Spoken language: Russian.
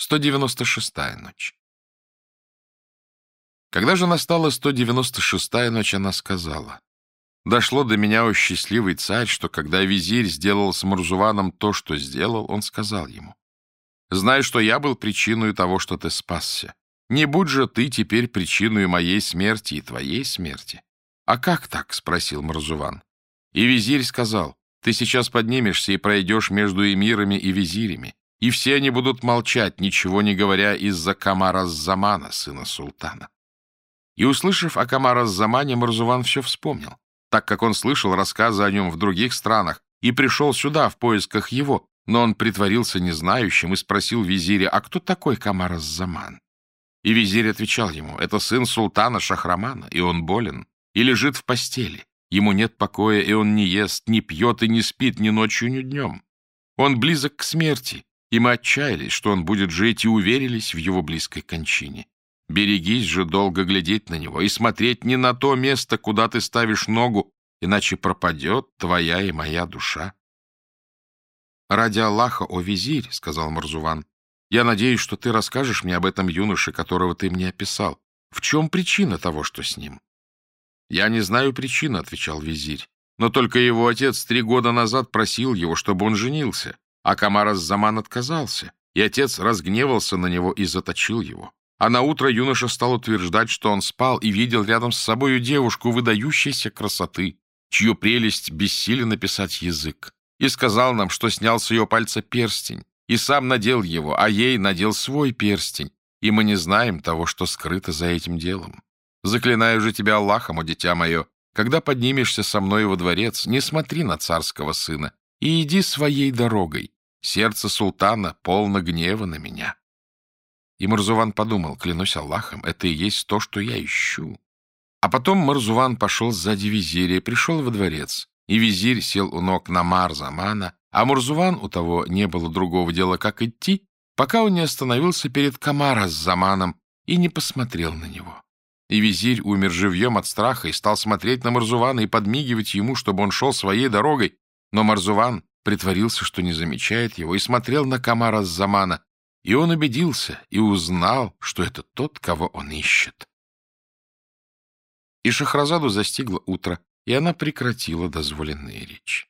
196-я ночь. Когда же настала 196-я ночь, она сказала, «Дошло до меня, о счастливый царь, что когда визирь сделал с Марзуваном то, что сделал, он сказал ему, «Знай, что я был причиной того, что ты спасся. Не будь же ты теперь причиной моей смерти и твоей смерти». «А как так?» — спросил Марзуван. И визирь сказал, «Ты сейчас поднимешься и пройдешь между эмирами и визирями, и все они будут молчать, ничего не говоря из-за Камара Замана, сына султана. И, услышав о Камара Замане, Марзуван все вспомнил, так как он слышал рассказы о нем в других странах и пришел сюда в поисках его, но он притворился незнающим и спросил визиря, а кто такой Камар Заман? И визирь отвечал ему, это сын султана Шахрамана, и он болен, и лежит в постели. Ему нет покоя, и он не ест, не пьет и не спит ни ночью, ни днем. Он близок к смерти, и мы отчаялись, что он будет жить, и уверились в его близкой кончине. Берегись же долго глядеть на него и смотреть не на то место, куда ты ставишь ногу, иначе пропадет твоя и моя душа. «Ради Аллаха, о визирь», — сказал Марзуван, — «я надеюсь, что ты расскажешь мне об этом юноше, которого ты мне описал. В чем причина того, что с ним?» «Я не знаю причины», — отвечал визирь, «но только его отец три года назад просил его, чтобы он женился, а Камар Заман отказался, и отец разгневался на него и заточил его. А на утро юноша стал утверждать, что он спал и видел рядом с собою девушку выдающейся красоты, чью прелесть бессилен написать язык, и сказал нам, что снял с ее пальца перстень, и сам надел его, а ей надел свой перстень, и мы не знаем того, что скрыто за этим делом. Заклинаю же тебя Аллахом, о дитя мое, когда поднимешься со мной во дворец, не смотри на царского сына, и иди своей дорогой. Сердце султана полно гнева на меня. И Марзуван подумал, клянусь Аллахом, это и есть то, что я ищу. А потом Марзуван пошел сзади визиря, пришел во дворец, и визирь сел у ног Намар Замана, а Мурзуван, у того не было другого дела, как идти, пока он не остановился перед Камара с Заманом и не посмотрел на него. И визирь умер живьем от страха и стал смотреть на Марзувана и подмигивать ему, чтобы он шел своей дорогой, но Марзуван притворился, что не замечает его, и смотрел на Камара Замана, и он убедился и узнал, что это тот, кого он ищет. И Шахразаду застигло утро, и она прекратила дозволенные речи.